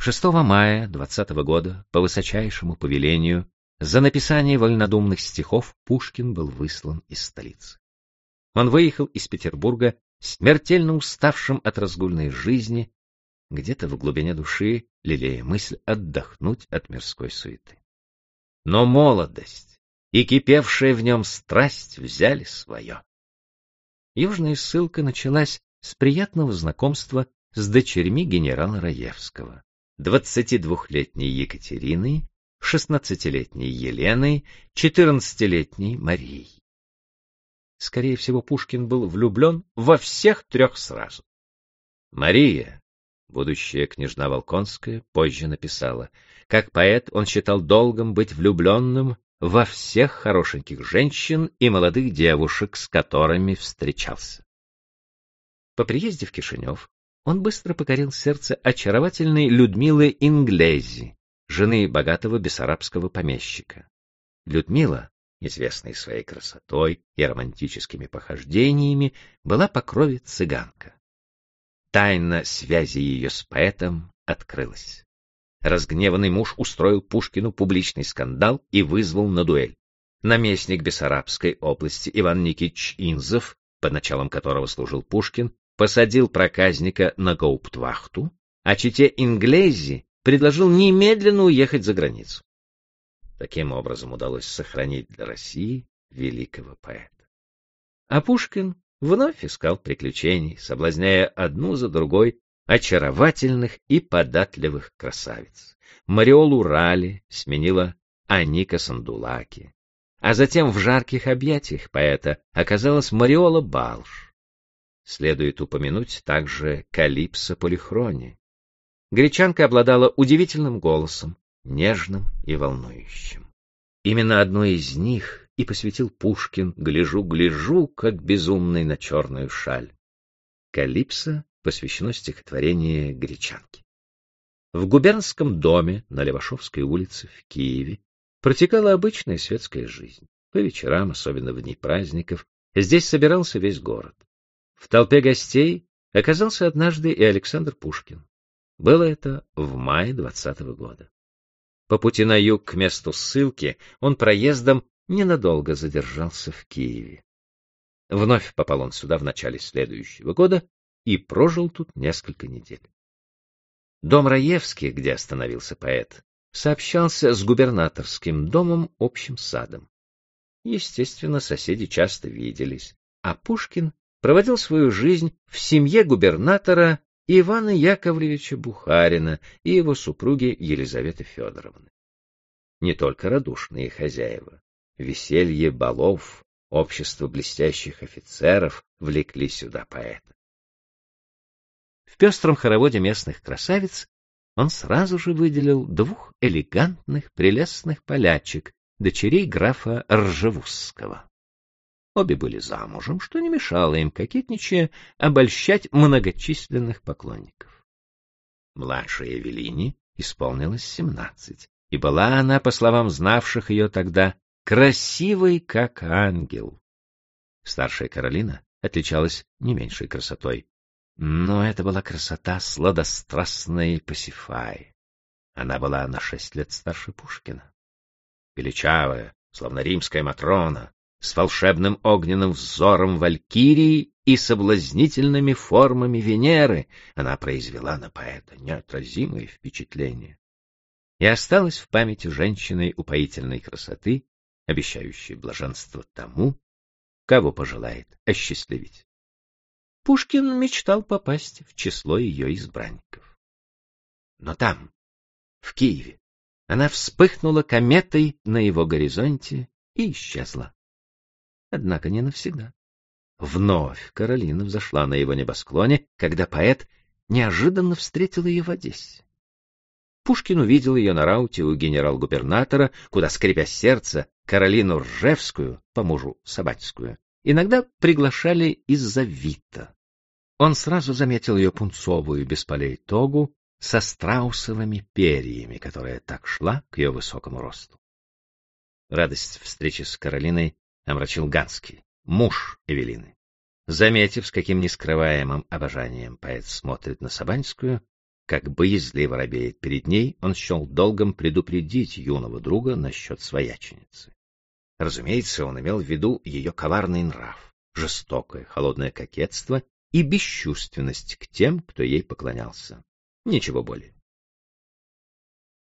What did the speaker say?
6 мая 20 года по высочайшему повелению за написание вольнодумных стихов Пушкин был выслан из столицы. Он выехал из Петербурга смертельно уставшим от разгульной жизни, где-то в глубине души лелея мысль отдохнуть от мирской суеты. Но молодость и кипевшая в нем страсть взяли свое. Южная ссылка началась с приятного знакомства с дочерьми генерала Раевского, 22-летней Екатериной, 16-летней Еленой, 14-летней Марией. Скорее всего, Пушкин был влюблен во всех трех сразу. Мария, будущая княжна Волконская, позже написала, как поэт он считал долгом быть влюбленным во всех хорошеньких женщин и молодых девушек, с которыми встречался. По приезде в Кишинев он быстро покорил сердце очаровательной Людмилы Инглези, жены богатого бессарабского помещика. Людмила, известная своей красотой и романтическими похождениями, была по крови цыганка. Тайна связи ее с поэтом открылась. Разгневанный муж устроил Пушкину публичный скандал и вызвал на дуэль. Наместник Бессарабской области Иван Никитич Инзов, под началом которого служил Пушкин, посадил проказника на гауптвахту, а чите Инглези предложил немедленно уехать за границу. Таким образом удалось сохранить для России великого поэта. А Пушкин вновь искал приключений, соблазняя одну за другой очаровательных и податливых красавиц. Мариолу Рали сменила Аника Сандулаки, а затем в жарких объятиях поэта оказалась Мариола Балш. Следует упомянуть также Калипсо Полихрони. Гречанка обладала удивительным голосом, нежным и волнующим. Именно одной из них и посвятил Пушкин «Гляжу, гляжу, как безумный на черную шаль». Калипсо посвящено стихотворение гречанки. В губернском доме на Левашовской улице в Киеве протекала обычная светская жизнь. По вечерам, особенно в дни праздников, здесь собирался весь город. В толпе гостей оказался однажды и Александр Пушкин. Было это в мае двадцатого года. По пути на юг к месту ссылки он проездом ненадолго задержался в Киеве. Вновь попал он сюда в начале следующего года и прожил тут несколько недель. Дом Раевских, где остановился поэт, сообщался с губернаторским домом общим садом. Естественно, соседи часто виделись, а Пушкин проводил свою жизнь в семье губернатора Ивана Яковлевича Бухарина и его супруги Елизаветы Федоровны. Не только радушные хозяева, веселье балов, общество блестящих офицеров влекли сюда поэта. В пестром хороводе местных красавиц он сразу же выделил двух элегантных, прелестных полячек, дочерей графа Ржевузского. Обе были замужем, что не мешало им, кокетничая, обольщать многочисленных поклонников. Младшей Эвелине исполнилось семнадцать, и была она, по словам знавших ее тогда, красивой, как ангел. Старшая Каролина отличалась не меньшей красотой, но это была красота сладострастной Пасифаи. Она была на шесть лет старше Пушкина. Величавая, словно римская Матрона, с волшебным огненным взором Валькирии и соблазнительными формами Венеры, она произвела на поэта неотразимое впечатление. И осталась в памяти женщиной упоительной красоты, обещающей блаженство тому, кого пожелает осчастливить. Пушкин мечтал попасть в число ее избранников. Но там, в Киеве, она вспыхнула кометой на его горизонте и исчезла. Однако не навсегда. Вновь Каролина взошла на его небосклоне, когда поэт неожиданно встретил ее в Одессе. Пушкин увидел ее на рауте у генерал-губернатора, куда, скрипя сердце, Каролину Ржевскую, по мужу Собачскую, иногда приглашали из-за Вита. Он сразу заметил ее пунцовую без полей тогу со страусовыми перьями, которая так шла к ее высокому росту. Радость встречи с Каролиной омрачил Ганский, муж Эвелины. Заметив, с каким нескрываемым обожанием поэт смотрит на Сабанскую, как боязливо робеет перед ней, он счел долгом предупредить юного друга насчет свояченицы. Разумеется, он имел в виду ее коварный нрав, жестокое, холодное кокетство и бесчувственность к тем, кто ей поклонялся. Ничего более.